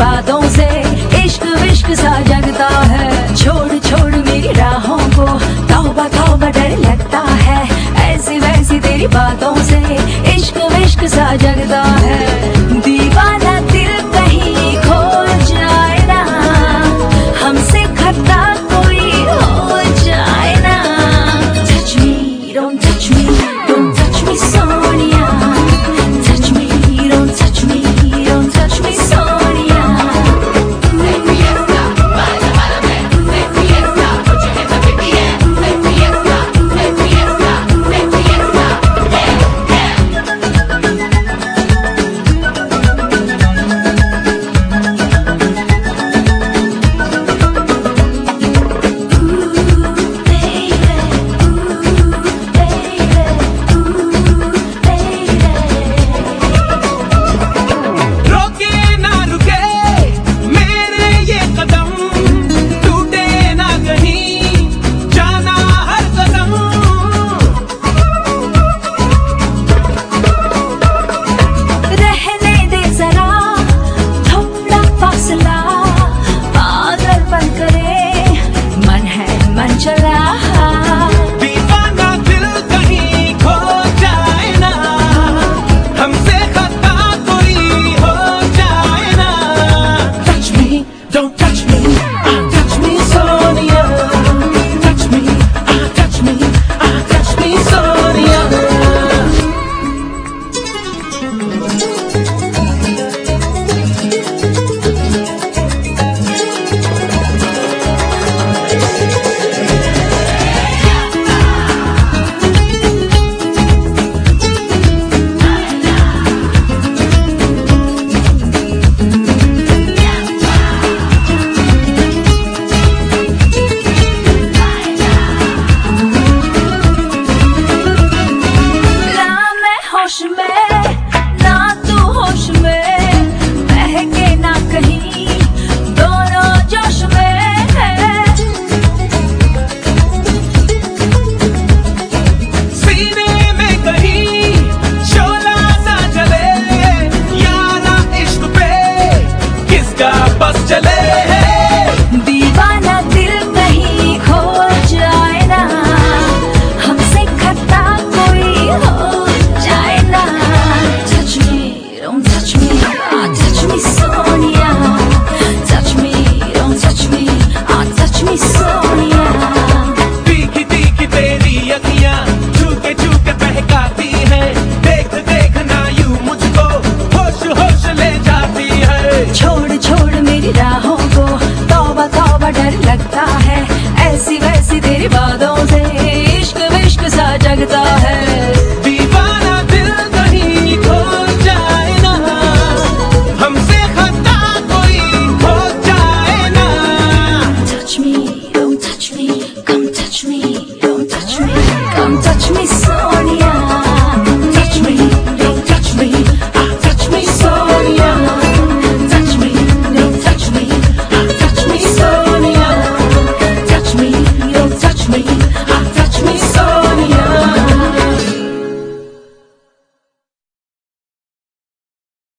बातों से इश्क विश्क सा जगता है। छोड़ छोड़ मेरी राहों को, तौबा तौबा डर लगता है। ऐसी वैसी तेरी बातों से इश्क विश्क सा जगता है।